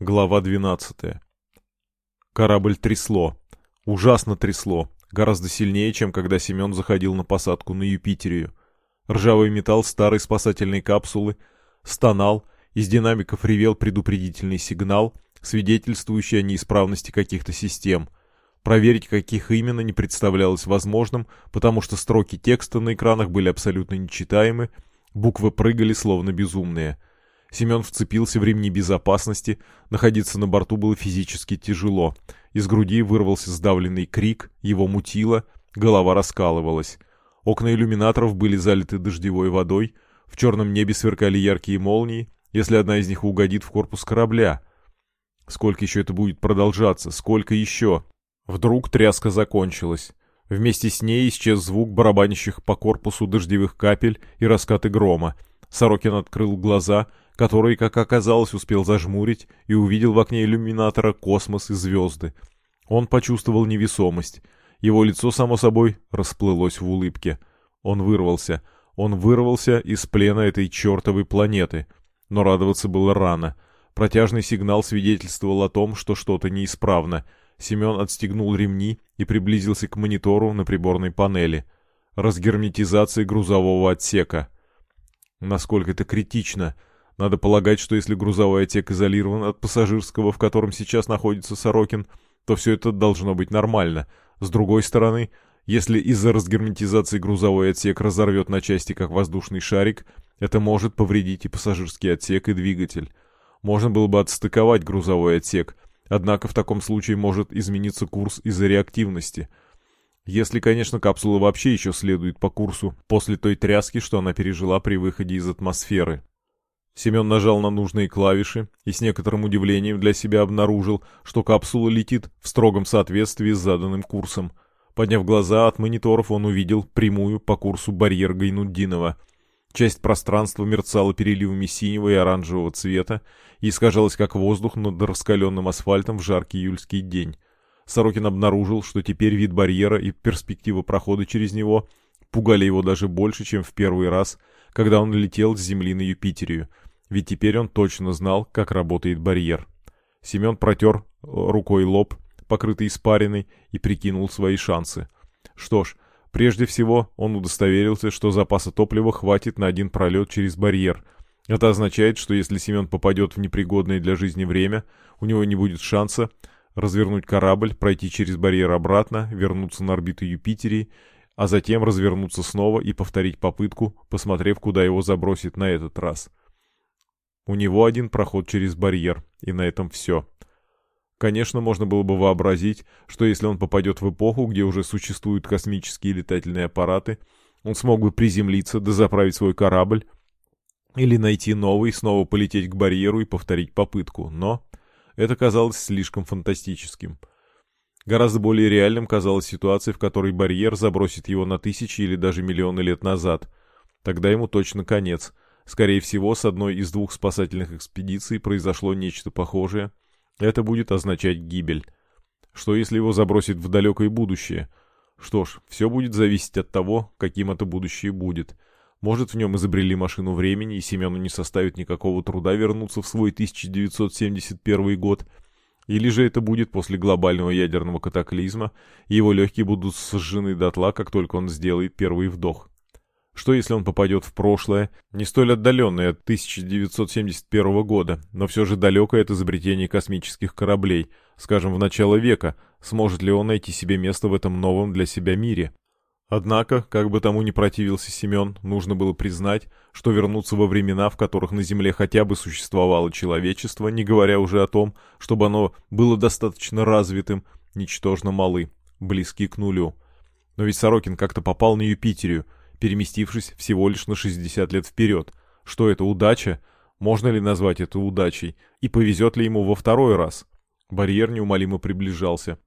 Глава 12. Корабль трясло. Ужасно трясло. Гораздо сильнее, чем когда Семен заходил на посадку на Юпитерию. Ржавый металл старой спасательной капсулы стонал, из динамиков ревел предупредительный сигнал, свидетельствующий о неисправности каких-то систем. Проверить, каких именно, не представлялось возможным, потому что строки текста на экранах были абсолютно нечитаемы, буквы прыгали словно безумные – Семен вцепился в ремни безопасности, находиться на борту было физически тяжело. Из груди вырвался сдавленный крик, его мутило, голова раскалывалась. Окна иллюминаторов были залиты дождевой водой, в черном небе сверкали яркие молнии, если одна из них угодит в корпус корабля. Сколько еще это будет продолжаться? Сколько еще? Вдруг тряска закончилась. Вместе с ней исчез звук барабанящих по корпусу дождевых капель и раскаты грома. Сорокин открыл глаза, который, как оказалось, успел зажмурить и увидел в окне иллюминатора космос и звезды. Он почувствовал невесомость. Его лицо, само собой, расплылось в улыбке. Он вырвался. Он вырвался из плена этой чертовой планеты. Но радоваться было рано. Протяжный сигнал свидетельствовал о том, что что-то неисправно. Семен отстегнул ремни и приблизился к монитору на приборной панели. Разгерметизация грузового отсека. Насколько это критично — надо полагать, что если грузовой отсек изолирован от пассажирского, в котором сейчас находится Сорокин, то все это должно быть нормально. С другой стороны, если из-за разгерметизации грузовой отсек разорвет на части как воздушный шарик, это может повредить и пассажирский отсек, и двигатель. Можно было бы отстыковать грузовой отсек, однако в таком случае может измениться курс из-за реактивности. Если, конечно, капсула вообще еще следует по курсу после той тряски, что она пережила при выходе из атмосферы. Семен нажал на нужные клавиши и с некоторым удивлением для себя обнаружил, что капсула летит в строгом соответствии с заданным курсом. Подняв глаза от мониторов, он увидел прямую по курсу барьер Гайнуддинова. Часть пространства мерцала переливами синего и оранжевого цвета и искажалась как воздух над раскаленным асфальтом в жаркий июльский день. Сорокин обнаружил, что теперь вид барьера и перспектива прохода через него пугали его даже больше, чем в первый раз, когда он летел с Земли на Юпитерию — ведь теперь он точно знал, как работает барьер. Семен протер рукой лоб, покрытый испариной, и прикинул свои шансы. Что ж, прежде всего он удостоверился, что запаса топлива хватит на один пролет через барьер. Это означает, что если Семен попадет в непригодное для жизни время, у него не будет шанса развернуть корабль, пройти через барьер обратно, вернуться на орбиту Юпитерии, а затем развернуться снова и повторить попытку, посмотрев, куда его забросит на этот раз. У него один проход через барьер, и на этом все. Конечно, можно было бы вообразить, что если он попадет в эпоху, где уже существуют космические летательные аппараты, он смог бы приземлиться, дозаправить свой корабль, или найти новый, снова полететь к барьеру и повторить попытку, но это казалось слишком фантастическим. Гораздо более реальным казалась ситуация, в которой барьер забросит его на тысячи или даже миллионы лет назад. Тогда ему точно конец — Скорее всего, с одной из двух спасательных экспедиций произошло нечто похожее. Это будет означать гибель. Что если его забросит в далекое будущее? Что ж, все будет зависеть от того, каким это будущее будет. Может, в нем изобрели машину времени, и Семену не составит никакого труда вернуться в свой 1971 год. Или же это будет после глобального ядерного катаклизма, и его легкие будут сожжены дотла, как только он сделает первый вдох. Что если он попадет в прошлое, не столь отдаленное от 1971 года, но все же далекое от изобретения космических кораблей, скажем, в начало века, сможет ли он найти себе место в этом новом для себя мире? Однако, как бы тому ни противился Семен, нужно было признать, что вернуться во времена, в которых на Земле хотя бы существовало человечество, не говоря уже о том, чтобы оно было достаточно развитым, ничтожно малы, близки к нулю. Но ведь Сорокин как-то попал на Юпитерию, переместившись всего лишь на 60 лет вперед. Что это удача? Можно ли назвать это удачей? И повезет ли ему во второй раз? Барьер неумолимо приближался.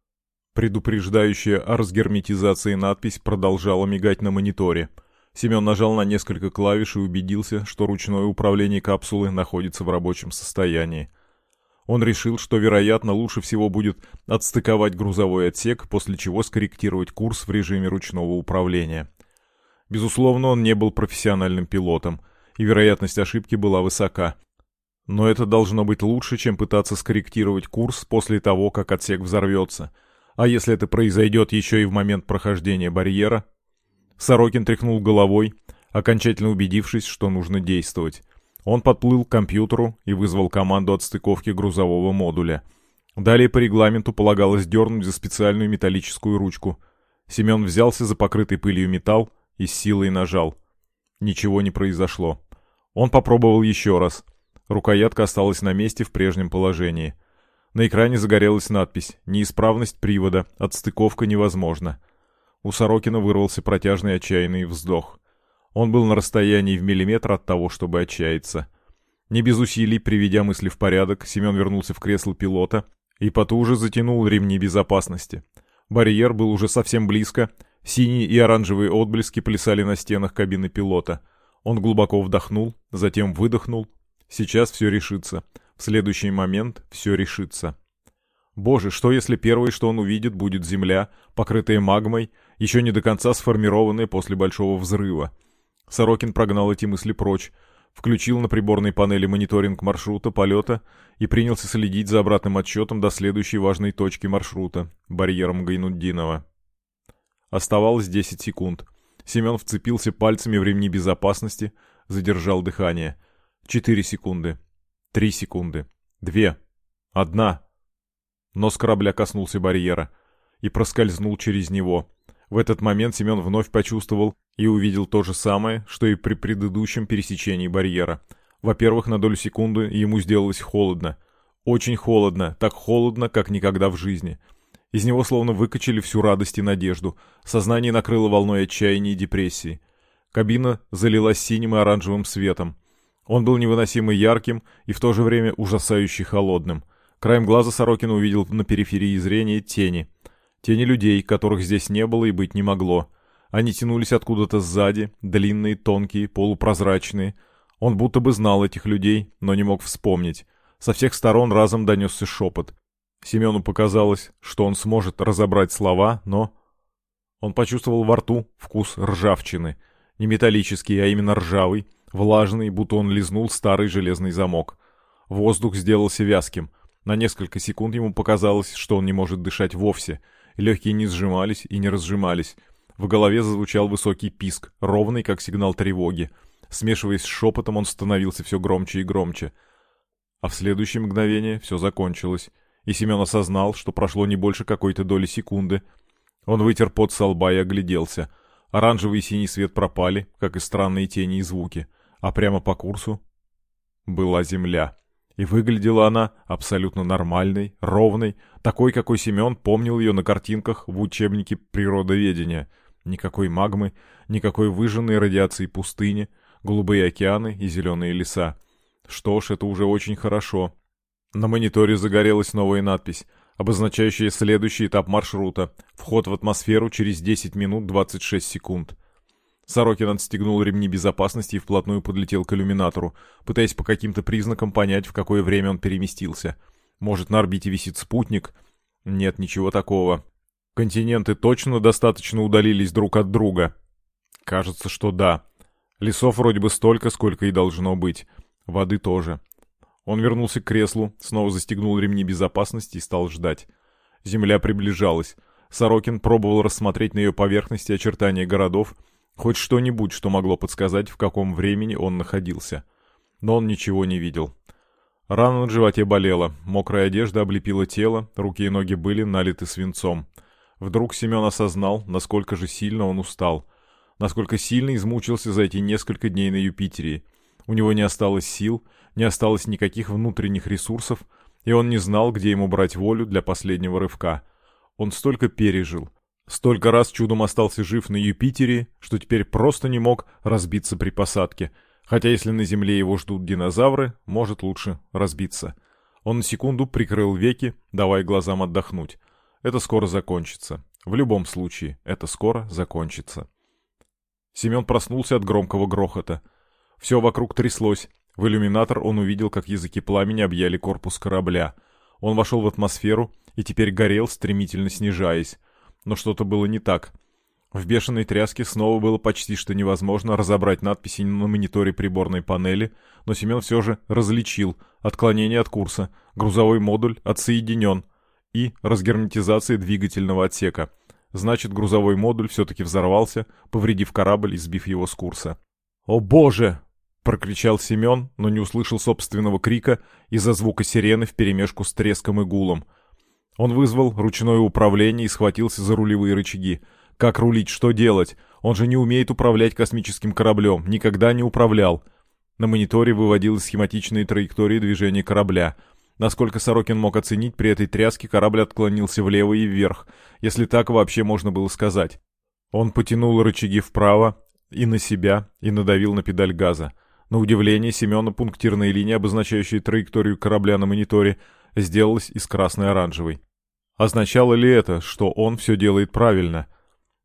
Предупреждающая о разгерметизации надпись продолжала мигать на мониторе. Семен нажал на несколько клавиш и убедился, что ручное управление капсулы находится в рабочем состоянии. Он решил, что, вероятно, лучше всего будет отстыковать грузовой отсек, после чего скорректировать курс в режиме ручного управления. Безусловно, он не был профессиональным пилотом, и вероятность ошибки была высока. Но это должно быть лучше, чем пытаться скорректировать курс после того, как отсек взорвется. А если это произойдет еще и в момент прохождения барьера? Сорокин тряхнул головой, окончательно убедившись, что нужно действовать. Он подплыл к компьютеру и вызвал команду отстыковки грузового модуля. Далее по регламенту полагалось дернуть за специальную металлическую ручку. Семен взялся за покрытый пылью металл и силой нажал. Ничего не произошло. Он попробовал еще раз. Рукоятка осталась на месте в прежнем положении. На экране загорелась надпись «Неисправность привода. Отстыковка невозможна». У Сорокина вырвался протяжный отчаянный вздох. Он был на расстоянии в миллиметр от того, чтобы отчаяться. Не без усилий, приведя мысли в порядок, Семен вернулся в кресло пилота и потуже затянул ремни безопасности. Барьер был уже совсем близко, синие и оранжевые отблески плясали на стенах кабины пилота. Он глубоко вдохнул, затем выдохнул, Сейчас все решится. В следующий момент все решится. Боже, что если первое, что он увидит, будет земля, покрытая магмой, еще не до конца сформированная после большого взрыва? Сорокин прогнал эти мысли прочь, включил на приборной панели мониторинг маршрута полета и принялся следить за обратным отсчетом до следующей важной точки маршрута — барьером Гайнуддинова. Оставалось 10 секунд. Семен вцепился пальцами в ремни безопасности, задержал дыхание — Четыре секунды. Три секунды. Две. Одна. Нос корабля коснулся барьера и проскользнул через него. В этот момент Семен вновь почувствовал и увидел то же самое, что и при предыдущем пересечении барьера. Во-первых, на долю секунды ему сделалось холодно. Очень холодно, так холодно, как никогда в жизни. Из него словно выкачали всю радость и надежду. Сознание накрыло волной отчаяния и депрессии. Кабина залилась синим и оранжевым светом. Он был невыносимо ярким и в то же время ужасающе холодным. Краем глаза Сорокин увидел на периферии зрения тени. Тени людей, которых здесь не было и быть не могло. Они тянулись откуда-то сзади, длинные, тонкие, полупрозрачные. Он будто бы знал этих людей, но не мог вспомнить. Со всех сторон разом донесся шепот. Семену показалось, что он сможет разобрать слова, но... Он почувствовал во рту вкус ржавчины. Не металлический, а именно ржавый, влажный, будто он лизнул старый железный замок. Воздух сделался вязким. На несколько секунд ему показалось, что он не может дышать вовсе. Легкие не сжимались и не разжимались. В голове зазвучал высокий писк, ровный, как сигнал тревоги. Смешиваясь с шепотом, он становился все громче и громче. А в следующее мгновение все закончилось, и Семен осознал, что прошло не больше какой-то доли секунды. Он вытер пот со лба и огляделся. Оранжевый и синий свет пропали, как и странные тени и звуки а прямо по курсу была земля. И выглядела она абсолютно нормальной, ровной, такой, какой Семен помнил ее на картинках в учебнике природоведения. Никакой магмы, никакой выжженной радиации пустыни, голубые океаны и зеленые леса. Что ж, это уже очень хорошо. На мониторе загорелась новая надпись, обозначающая следующий этап маршрута. Вход в атмосферу через 10 минут 26 секунд. Сорокин отстегнул ремни безопасности и вплотную подлетел к иллюминатору, пытаясь по каким-то признакам понять, в какое время он переместился. Может, на орбите висит спутник? Нет, ничего такого. Континенты точно достаточно удалились друг от друга? Кажется, что да. Лесов вроде бы столько, сколько и должно быть. Воды тоже. Он вернулся к креслу, снова застегнул ремни безопасности и стал ждать. Земля приближалась. Сорокин пробовал рассмотреть на ее поверхности очертания городов, Хоть что-нибудь, что могло подсказать, в каком времени он находился. Но он ничего не видел. Рана на животе болела, мокрая одежда облепила тело, руки и ноги были налиты свинцом. Вдруг Семен осознал, насколько же сильно он устал. Насколько сильно измучился за эти несколько дней на Юпитере. У него не осталось сил, не осталось никаких внутренних ресурсов, и он не знал, где ему брать волю для последнего рывка. Он столько пережил, Столько раз чудом остался жив на Юпитере, что теперь просто не мог разбиться при посадке. Хотя если на Земле его ждут динозавры, может лучше разбиться. Он на секунду прикрыл веки, давая глазам отдохнуть. Это скоро закончится. В любом случае, это скоро закончится. Семен проснулся от громкого грохота. Все вокруг тряслось. В иллюминатор он увидел, как языки пламени объяли корпус корабля. Он вошел в атмосферу и теперь горел, стремительно снижаясь. Но что-то было не так. В бешеной тряске снова было почти что невозможно разобрать надписи на мониторе приборной панели, но Семен все же различил отклонение от курса, грузовой модуль отсоединен и разгерметизация двигательного отсека. Значит, грузовой модуль все-таки взорвался, повредив корабль и сбив его с курса. «О боже!» — прокричал Семен, но не услышал собственного крика из-за звука сирены вперемешку с треском и гулом. Он вызвал ручное управление и схватился за рулевые рычаги. Как рулить, что делать? Он же не умеет управлять космическим кораблем, никогда не управлял. На мониторе выводилась схематичные траектории движения корабля. Насколько Сорокин мог оценить, при этой тряске корабль отклонился влево и вверх, если так вообще можно было сказать. Он потянул рычаги вправо и на себя, и надавил на педаль газа. На удивление Семена пунктирная линия, обозначающая траекторию корабля на мониторе, сделалась из красной-оранжевой. Означало ли это, что он все делает правильно —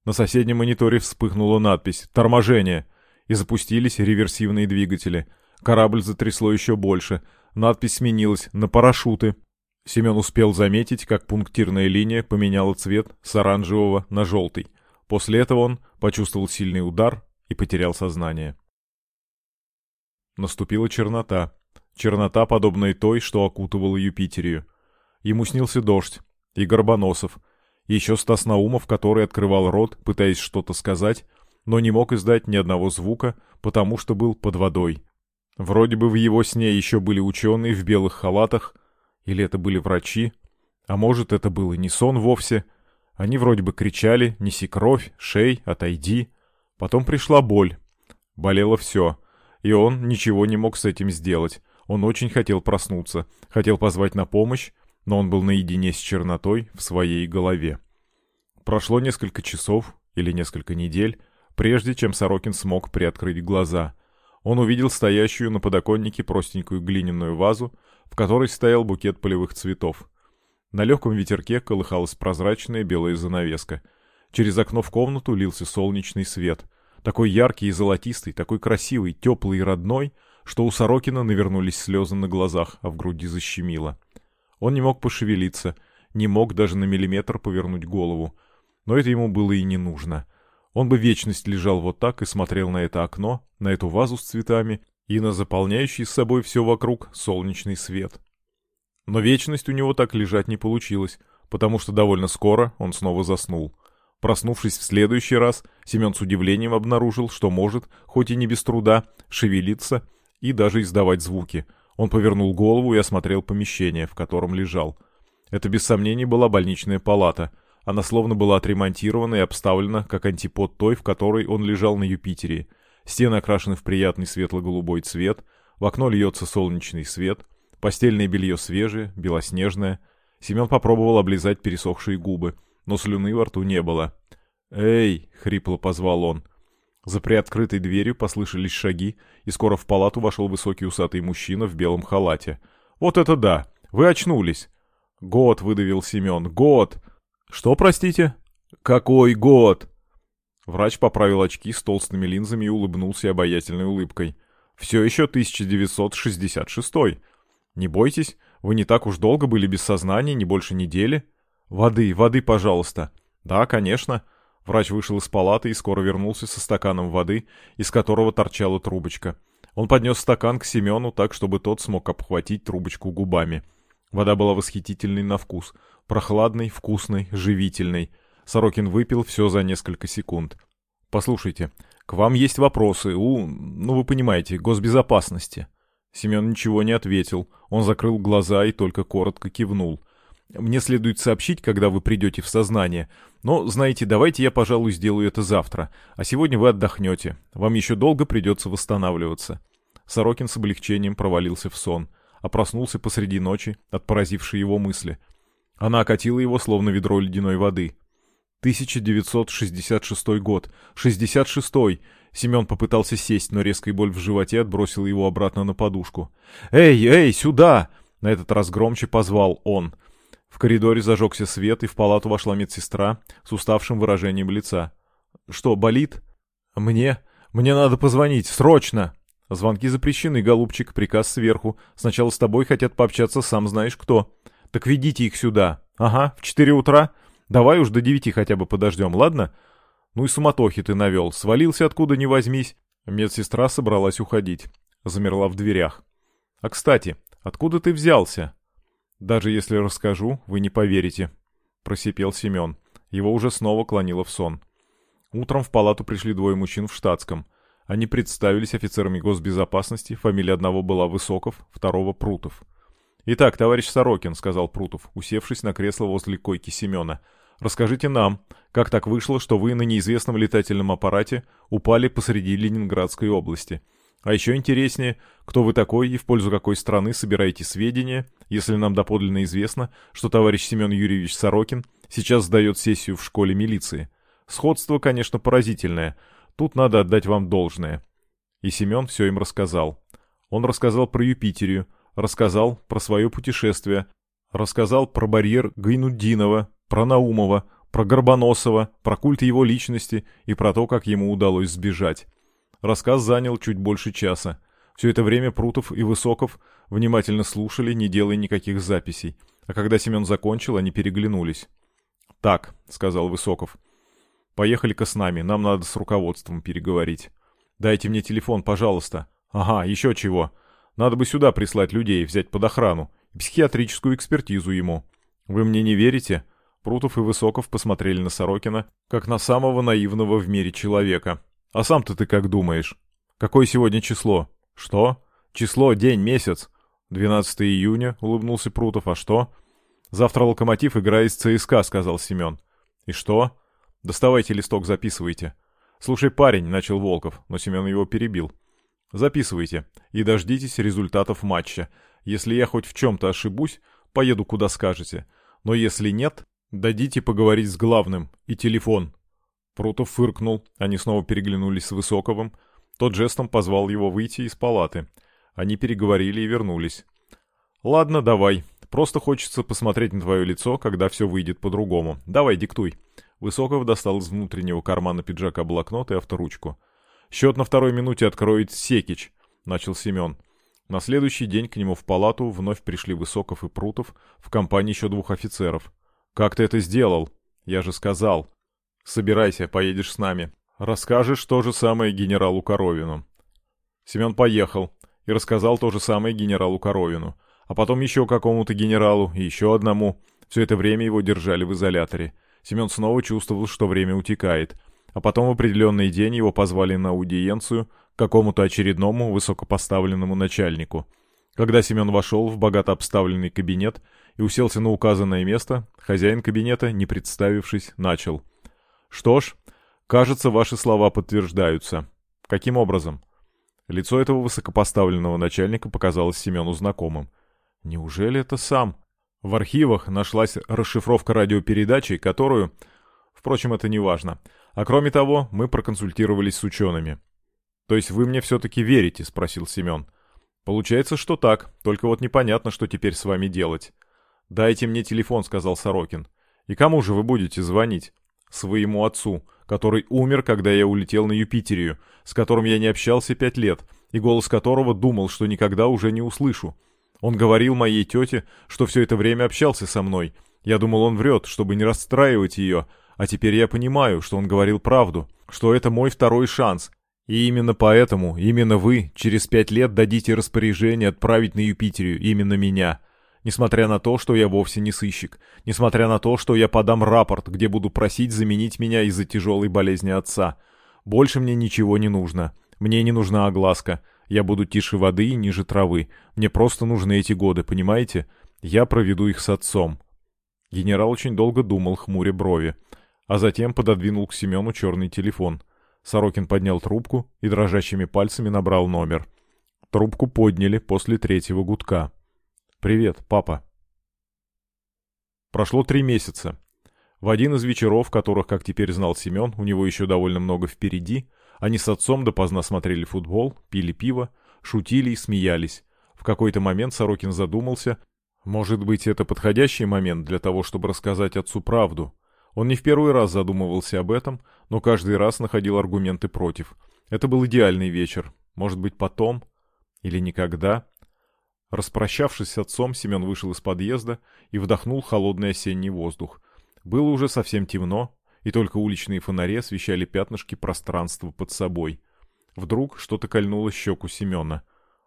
на соседнем мониторе вспыхнула надпись «Торможение» и запустились реверсивные двигатели. Корабль затрясло еще больше. Надпись сменилась на «Парашюты». Семен успел заметить, как пунктирная линия поменяла цвет с оранжевого на желтый. После этого он почувствовал сильный удар и потерял сознание. Наступила чернота. Чернота, подобная той, что окутывала Юпитерию. Ему снился дождь и Горбоносов — еще Стас Наумов, который открывал рот, пытаясь что-то сказать, но не мог издать ни одного звука, потому что был под водой. Вроде бы в его сне еще были ученые в белых халатах, или это были врачи, а может это был и не сон вовсе. Они вроде бы кричали «Неси кровь! Шей! Отойди!» Потом пришла боль. Болело все. И он ничего не мог с этим сделать. Он очень хотел проснуться, хотел позвать на помощь, но он был наедине с чернотой в своей голове. Прошло несколько часов или несколько недель, прежде чем Сорокин смог приоткрыть глаза. Он увидел стоящую на подоконнике простенькую глиняную вазу, в которой стоял букет полевых цветов. На легком ветерке колыхалась прозрачная белая занавеска. Через окно в комнату лился солнечный свет. Такой яркий и золотистый, такой красивый, теплый и родной, что у Сорокина навернулись слезы на глазах, а в груди защемило. Он не мог пошевелиться, не мог даже на миллиметр повернуть голову. Но это ему было и не нужно. Он бы вечность лежал вот так и смотрел на это окно, на эту вазу с цветами и на заполняющий с собой все вокруг солнечный свет. Но вечность у него так лежать не получилось, потому что довольно скоро он снова заснул. Проснувшись в следующий раз, Семен с удивлением обнаружил, что может, хоть и не без труда, шевелиться и даже издавать звуки — он повернул голову и осмотрел помещение, в котором лежал. Это без сомнений была больничная палата. Она словно была отремонтирована и обставлена, как антипод той, в которой он лежал на Юпитере. Стены окрашены в приятный светло-голубой цвет, в окно льется солнечный свет, постельное белье свежее, белоснежное. Семен попробовал облизать пересохшие губы, но слюны во рту не было. «Эй!» — хрипло позвал он — за приоткрытой дверью послышались шаги, и скоро в палату вошел высокий усатый мужчина в белом халате. «Вот это да! Вы очнулись!» «Год!» — выдавил Семен. «Год!» «Что, простите?» «Какой год?» Врач поправил очки с толстыми линзами и улыбнулся обаятельной улыбкой. «Все еще 1966 Не бойтесь, вы не так уж долго были без сознания, не больше недели. Воды, воды, пожалуйста». «Да, конечно». Врач вышел из палаты и скоро вернулся со стаканом воды, из которого торчала трубочка. Он поднес стакан к Семену так, чтобы тот смог обхватить трубочку губами. Вода была восхитительной на вкус. Прохладной, вкусной, живительной. Сорокин выпил все за несколько секунд. «Послушайте, к вам есть вопросы у, ну вы понимаете, госбезопасности». Семен ничего не ответил. Он закрыл глаза и только коротко кивнул. Мне следует сообщить, когда вы придете в сознание. Но, знаете, давайте я, пожалуй, сделаю это завтра. А сегодня вы отдохнете. Вам еще долго придется восстанавливаться». Сорокин с облегчением провалился в сон, а проснулся посреди ночи от поразившей его мысли. Она окатила его, словно ведро ледяной воды. 1966 год. 66-й. Семен попытался сесть, но резкая боль в животе отбросила его обратно на подушку. «Эй, эй, сюда!» На этот раз громче позвал он — в коридоре зажегся свет, и в палату вошла медсестра с уставшим выражением лица. «Что, болит?» «Мне? Мне надо позвонить, срочно!» «Звонки запрещены, голубчик, приказ сверху. Сначала с тобой хотят пообщаться сам знаешь кто. Так ведите их сюда. Ага, в четыре утра. Давай уж до девяти хотя бы подождем, ладно?» Ну и суматохи ты навел, свалился откуда ни возьмись. Медсестра собралась уходить. Замерла в дверях. А кстати, откуда ты взялся? Даже если расскажу, вы не поверите. Просипел Семен. Его уже снова клонило в сон. Утром в палату пришли двое мужчин в штатском. Они представились офицерами госбезопасности, фамилия одного была Высоков, второго Прутов. «Итак, товарищ Сорокин», — сказал Прутов, усевшись на кресло возле койки Семена, — «расскажите нам, как так вышло, что вы на неизвестном летательном аппарате упали посреди Ленинградской области? А еще интереснее, кто вы такой и в пользу какой страны собираете сведения, если нам доподлинно известно, что товарищ Семен Юрьевич Сорокин сейчас сдает сессию в школе милиции. Сходство, конечно, поразительное — Тут надо отдать вам должное». И Семен все им рассказал. Он рассказал про Юпитерию, рассказал про свое путешествие, рассказал про барьер Гайнуддинова, про Наумова, про Горбоносова, про культ его личности и про то, как ему удалось сбежать. Рассказ занял чуть больше часа. Все это время Прутов и Высоков внимательно слушали, не делая никаких записей. А когда Семен закончил, они переглянулись. «Так», — сказал Высоков, Поехали-ка с нами, нам надо с руководством переговорить. Дайте мне телефон, пожалуйста. Ага, еще чего. Надо бы сюда прислать людей, взять под охрану. Психиатрическую экспертизу ему. Вы мне не верите?» Прутов и Высоков посмотрели на Сорокина, как на самого наивного в мире человека. «А сам-то ты как думаешь? Какое сегодня число?» «Что? Число, день, месяц?» «12 июня», — улыбнулся Прутов. «А что?» «Завтра «Локомотив» играет с ЦСКА», — сказал Семен. «И что?» «Доставайте листок, записывайте». «Слушай, парень», — начал Волков, но Семен его перебил. «Записывайте и дождитесь результатов матча. Если я хоть в чем-то ошибусь, поеду куда скажете. Но если нет, дадите поговорить с главным и телефон». Прутов фыркнул, они снова переглянулись с Высоковым. Тот жестом позвал его выйти из палаты. Они переговорили и вернулись. «Ладно, давай. Просто хочется посмотреть на твое лицо, когда все выйдет по-другому. Давай, диктуй». Высоков достал из внутреннего кармана пиджака блокнот и авторучку. «Счет на второй минуте откроет Секич», — начал Семен. На следующий день к нему в палату вновь пришли Высоков и Прутов в компании еще двух офицеров. «Как ты это сделал?» «Я же сказал». «Собирайся, поедешь с нами. Расскажешь то же самое генералу Коровину». Семен поехал и рассказал то же самое генералу Коровину, а потом еще какому-то генералу и еще одному. Все это время его держали в изоляторе. Семен снова чувствовал, что время утекает. А потом в определенный день его позвали на аудиенцию к какому-то очередному высокопоставленному начальнику. Когда Семен вошел в богато обставленный кабинет и уселся на указанное место, хозяин кабинета, не представившись, начал. «Что ж, кажется, ваши слова подтверждаются. Каким образом?» Лицо этого высокопоставленного начальника показалось Семену знакомым. «Неужели это сам?» В архивах нашлась расшифровка радиопередачи, которую... Впрочем, это не важно. А кроме того, мы проконсультировались с учеными. «То есть вы мне все-таки верите?» — спросил Семен. «Получается, что так, только вот непонятно, что теперь с вами делать». «Дайте мне телефон», — сказал Сорокин. «И кому же вы будете звонить?» «Своему отцу, который умер, когда я улетел на Юпитерию, с которым я не общался пять лет, и голос которого думал, что никогда уже не услышу. Он говорил моей тете, что все это время общался со мной. Я думал, он врет, чтобы не расстраивать ее, а теперь я понимаю, что он говорил правду, что это мой второй шанс. И именно поэтому, именно вы, через пять лет дадите распоряжение отправить на Юпитерию именно меня. Несмотря на то, что я вовсе не сыщик. Несмотря на то, что я подам рапорт, где буду просить заменить меня из-за тяжелой болезни отца. Больше мне ничего не нужно. Мне не нужна огласка. Я буду тише воды и ниже травы. Мне просто нужны эти годы, понимаете? Я проведу их с отцом». Генерал очень долго думал, хмуря брови, а затем пододвинул к Семену черный телефон. Сорокин поднял трубку и дрожащими пальцами набрал номер. Трубку подняли после третьего гудка. «Привет, папа». Прошло три месяца. В один из вечеров, которых, как теперь знал Семен, у него еще довольно много впереди, они с отцом допоздна смотрели футбол, пили пиво, шутили и смеялись. В какой-то момент Сорокин задумался, может быть, это подходящий момент для того, чтобы рассказать отцу правду. Он не в первый раз задумывался об этом, но каждый раз находил аргументы против. Это был идеальный вечер. Может быть, потом? Или никогда? Распрощавшись с отцом, Семен вышел из подъезда и вдохнул холодный осенний воздух. Было уже совсем темно, и только уличные фонари освещали пятнышки пространства под собой. Вдруг что-то кольнуло щеку Семена.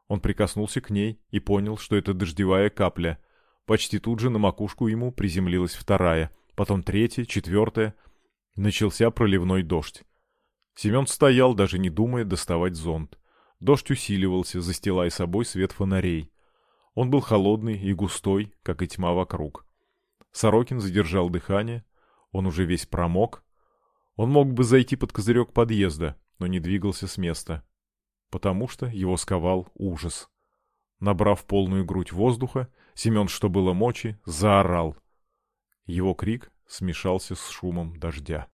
Он прикоснулся к ней и понял, что это дождевая капля. Почти тут же на макушку ему приземлилась вторая, потом третья, четвертая. Начался проливной дождь. Семен стоял, даже не думая доставать зонт. Дождь усиливался, застилая собой свет фонарей. Он был холодный и густой, как и тьма вокруг. Сорокин задержал дыхание. Он уже весь промок. Он мог бы зайти под козырек подъезда, но не двигался с места. Потому что его сковал ужас. Набрав полную грудь воздуха, Семен, что было мочи, заорал. Его крик смешался с шумом дождя.